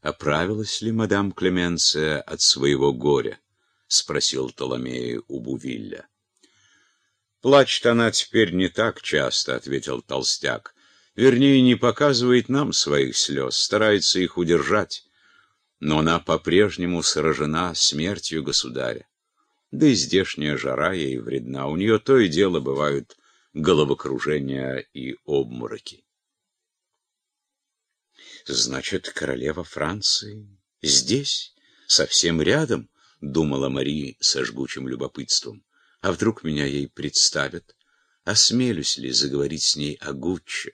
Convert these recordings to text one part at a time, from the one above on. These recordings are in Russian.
Оправилась ли мадам Клеменция от своего горя? — спросил Толомей у Бувилля. «Плачет она теперь не так часто», — ответил толстяк. «Вернее, не показывает нам своих слез, старается их удержать. Но она по-прежнему сражена смертью государя. Да и здешняя жара ей вредна. У нее то и дело бывают головокружения и обмороки». «Значит, королева Франции здесь, совсем рядом?» — думала Мари со жгучим любопытством. «А вдруг меня ей представят? Осмелюсь ли заговорить с ней о Гуччо?»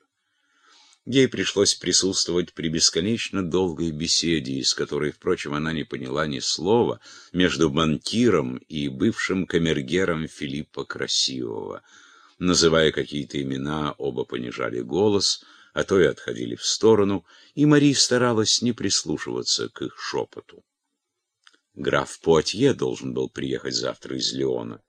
Ей пришлось присутствовать при бесконечно долгой беседе, из которой, впрочем, она не поняла ни слова, между банкиром и бывшим камергером Филиппа Красивого. Называя какие-то имена, оба понижали голос — а то и отходили в сторону, и Мари старалась не прислушиваться к их шепоту. Граф Пуатье должен был приехать завтра из Леона.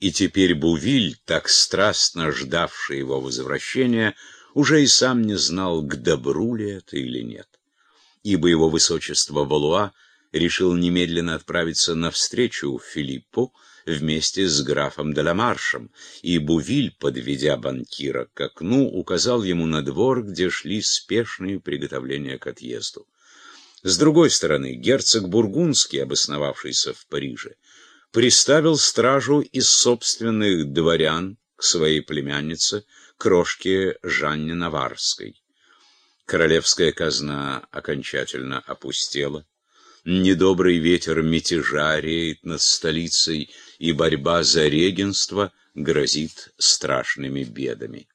И теперь Бувиль, так страстно ждавший его возвращения, уже и сам не знал, к добру ли это или нет. Ибо его высочество Валуа решил немедленно отправиться навстречу Филиппу, вместе с графом Деламаршем, и Бувиль, подведя банкира к окну, указал ему на двор, где шли спешные приготовления к отъезду. С другой стороны, герцог Бургундский, обосновавшийся в Париже, приставил стражу из собственных дворян к своей племяннице, крошке Жанне Наварской. Королевская казна окончательно опустела. Недобрый ветер мятежа реет над столицей, и борьба за регенство грозит страшными бедами.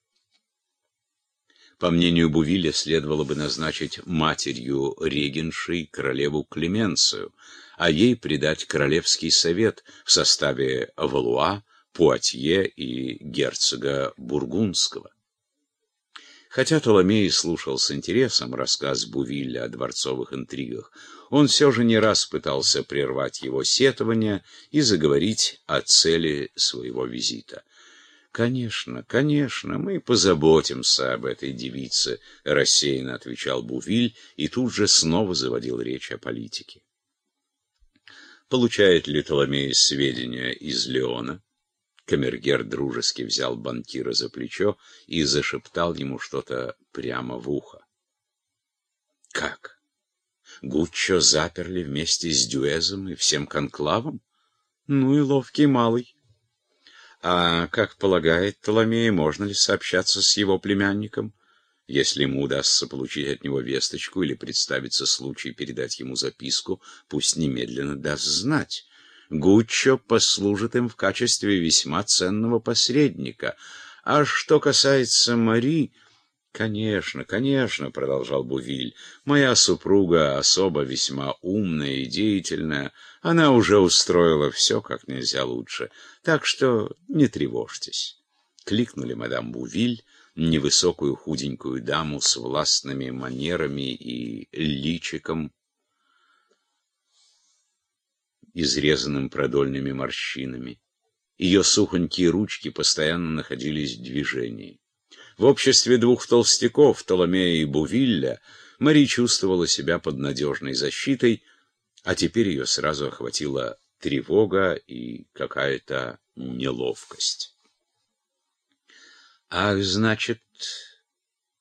По мнению Бувиля, следовало бы назначить матерью регеншей королеву Клеменцию, а ей придать королевский совет в составе Валуа, Пуатье и герцога Бургундского. Хотя Толомей слушал с интересом рассказ Бувилля о дворцовых интригах, он все же не раз пытался прервать его сетования и заговорить о цели своего визита. «Конечно, конечно, мы позаботимся об этой девице», — рассеянно отвечал Бувиль и тут же снова заводил речь о политике. Получает ли Толомей сведения из Леона? Камергер дружески взял банкира за плечо и зашептал ему что-то прямо в ухо. «Как? Гуччо заперли вместе с Дюэзом и всем конклавом? Ну и ловкий малый. А, как полагает Толомей, можно ли сообщаться с его племянником?» Если ему удастся получить от него весточку или представится случай передать ему записку, пусть немедленно даст знать. Гуччо послужит им в качестве весьма ценного посредника. А что касается Мари... «Конечно, конечно», — продолжал Бувиль, — «моя супруга особо весьма умная и деятельная. Она уже устроила все как нельзя лучше, так что не тревожьтесь». Кликнули мадам Бувиль, невысокую худенькую даму с властными манерами и личиком, изрезанным продольными морщинами. Ее сухонькие ручки постоянно находились в движении. В обществе двух толстяков, Толомея и Бувилля, Мари чувствовала себя под надежной защитой, а теперь ее сразу охватила тревога и какая-то неловкость. «Ах, значит,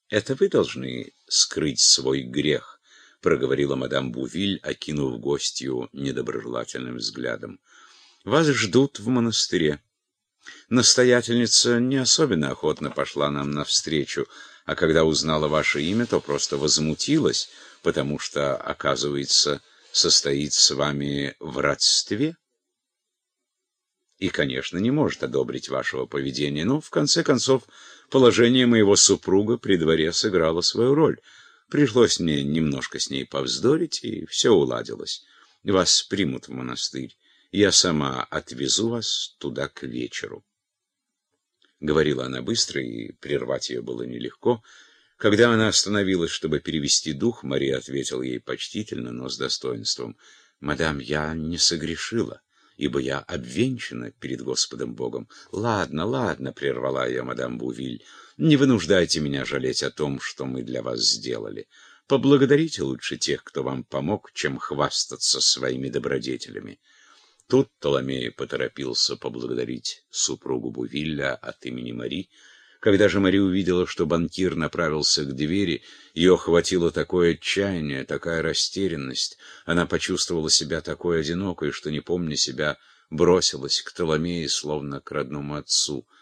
это вы должны скрыть свой грех?» Проговорила мадам Бувиль, окинув гостью недоброжелательным взглядом. «Вас ждут в монастыре. Настоятельница не особенно охотно пошла нам навстречу, а когда узнала ваше имя, то просто возмутилась, потому что, оказывается, состоит с вами в родстве» и, конечно, не может одобрить вашего поведения, но, в конце концов, положение моего супруга при дворе сыграло свою роль. Пришлось мне немножко с ней повздорить, и все уладилось. Вас примут в монастырь. Я сама отвезу вас туда к вечеру. Говорила она быстро, и прервать ее было нелегко. Когда она остановилась, чтобы перевести дух, Мария ответила ей почтительно, но с достоинством. «Мадам, я не согрешила, ибо я обвенчана перед Господом Богом». «Ладно, ладно», — прервала я мадам Бувиль, — не вынуждайте меня жалеть о том, что мы для вас сделали. Поблагодарите лучше тех, кто вам помог, чем хвастаться своими добродетелями. Тут Толомей поторопился поблагодарить супругу Бувилля от имени Мари. Когда же Мари увидела, что банкир направился к двери, ее охватило такое отчаяние, такая растерянность. Она почувствовала себя такой одинокой, что, не помня себя, бросилась к Толомее, словно к родному отцу —